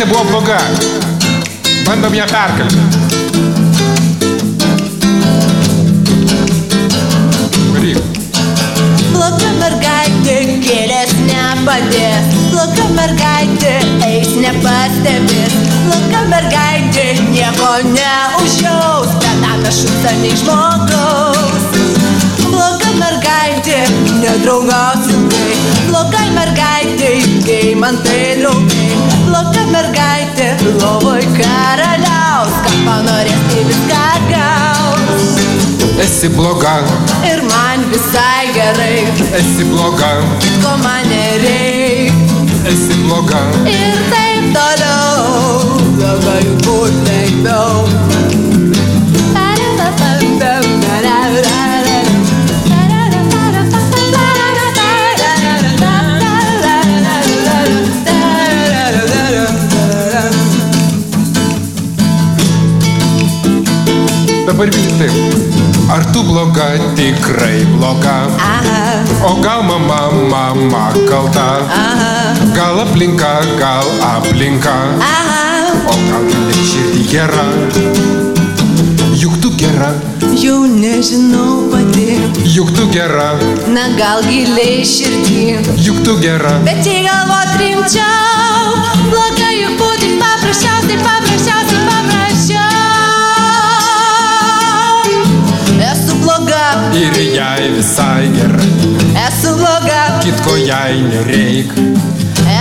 Mergaitė buvo bloga. Bandom ją perkalbėti. Bloga mergaitė kėlės nepadės, bloga mergaitė eis nepastebės, bloga mergaitė nieko neužjaus, bet šutą nei žmogaus. Bloga mergaitė nedraugaus ilgai, blogai mergaitė deimantai draugai, bloga mergaitė lovoj karaliaus, ką panorės, tai viską gaus. Esi bloga, Ir man visai gerai, esi bloga, ko man nereik. esi bloga. Ir taip toliau, blogai būt Dabar vis taip. Ar tu bloga, tikrai bloga? O gal mama, mama kalta? Gal aplinka, gal aplinka? O gal giliai širdį gera? Juk tu gera, Jau nežinau pati, juk tu gera, na gal giliai širdį. juk tu gera. Bet jei galvot rimčiau, blogai juk būti paprasčiausiai, paprasčiausiai, Ir jai visai gerai, esu bloga, kitko jai nereik.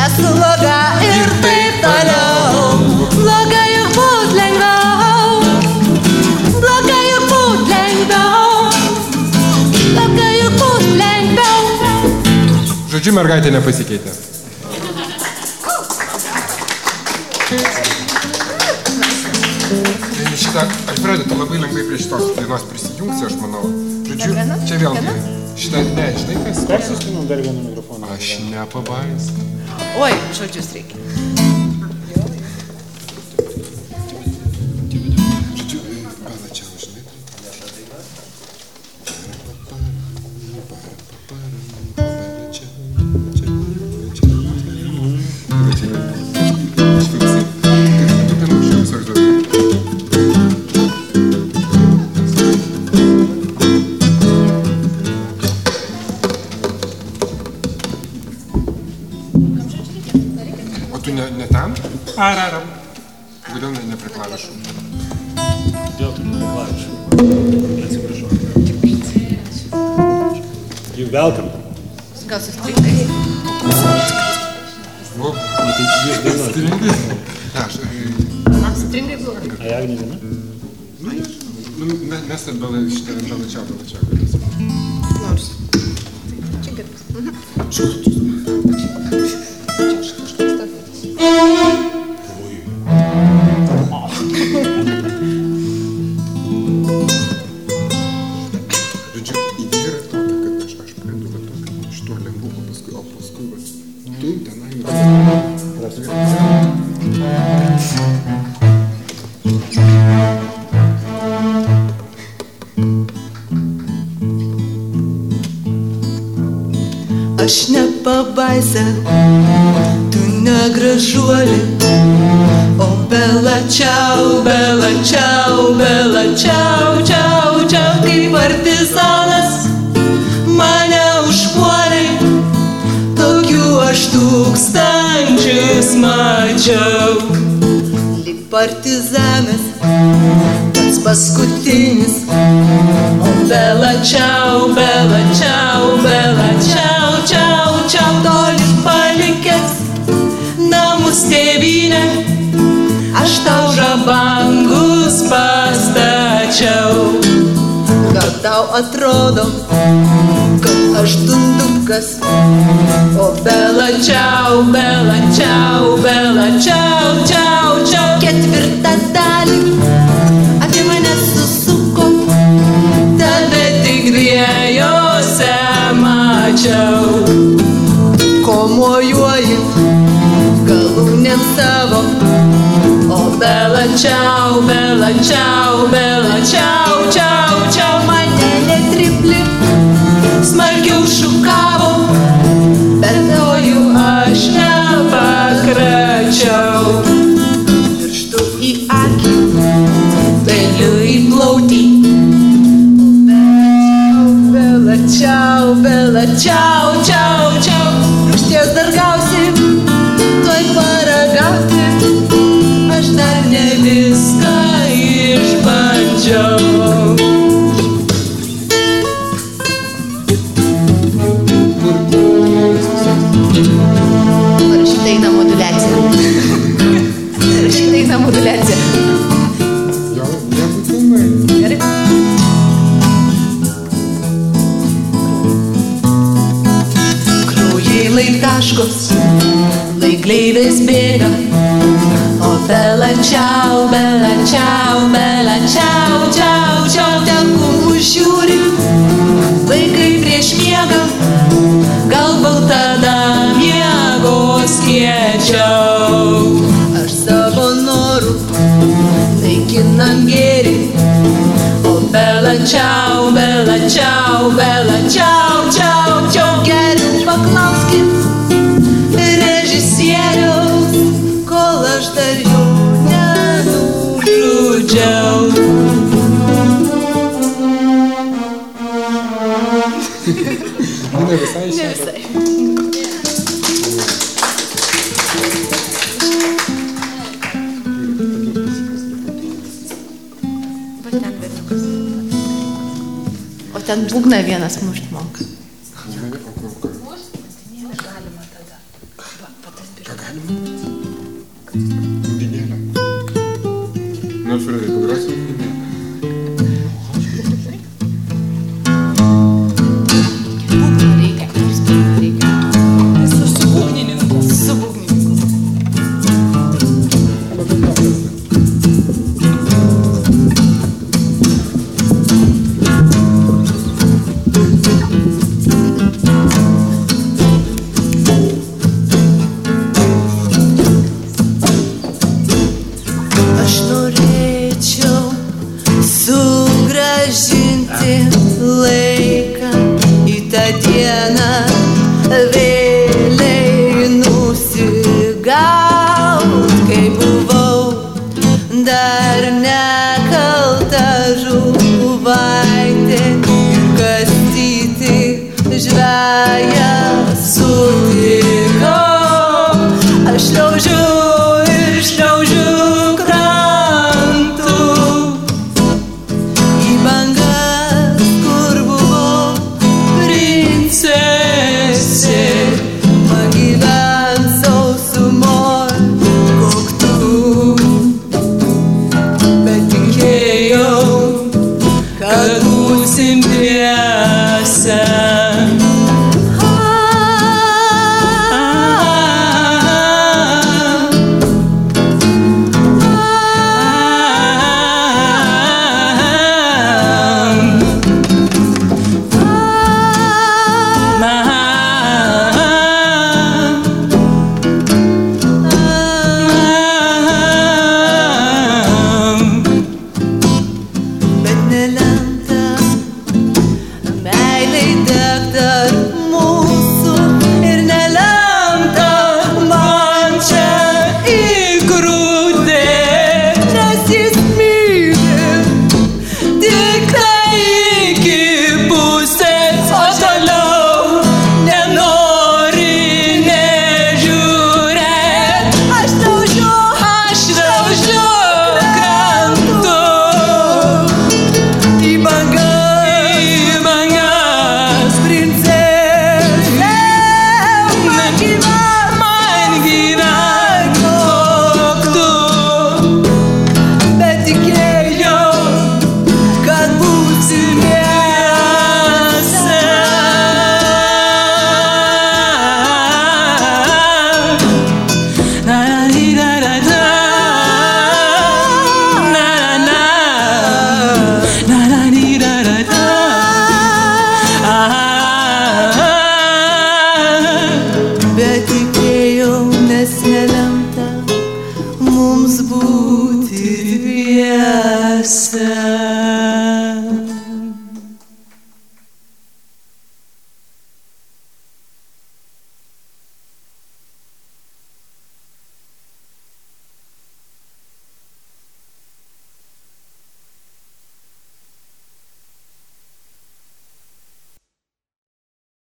esu bloga ir taip toliau. Blogai juk būt lengviau, blogai juk būt lengviau, blogai juk būt lengviau. Žodžiu, mergaitė nepasikeitė. Tai Šitą, aš pradedu labai lengvai prie šitos dainos prisijungsiu, aš manau. Žodžiu, čia vėlgi. Šitą, ne, žinai kas? Persiskinau dar vieną mikrofoną. Aš nepabais. Oi, žodžius reikia. You're welcome. А як не вина? Нестер Беличка, Белича, Белича. Ларс. Чекайте. Що хочеш? так мгновенно сможет.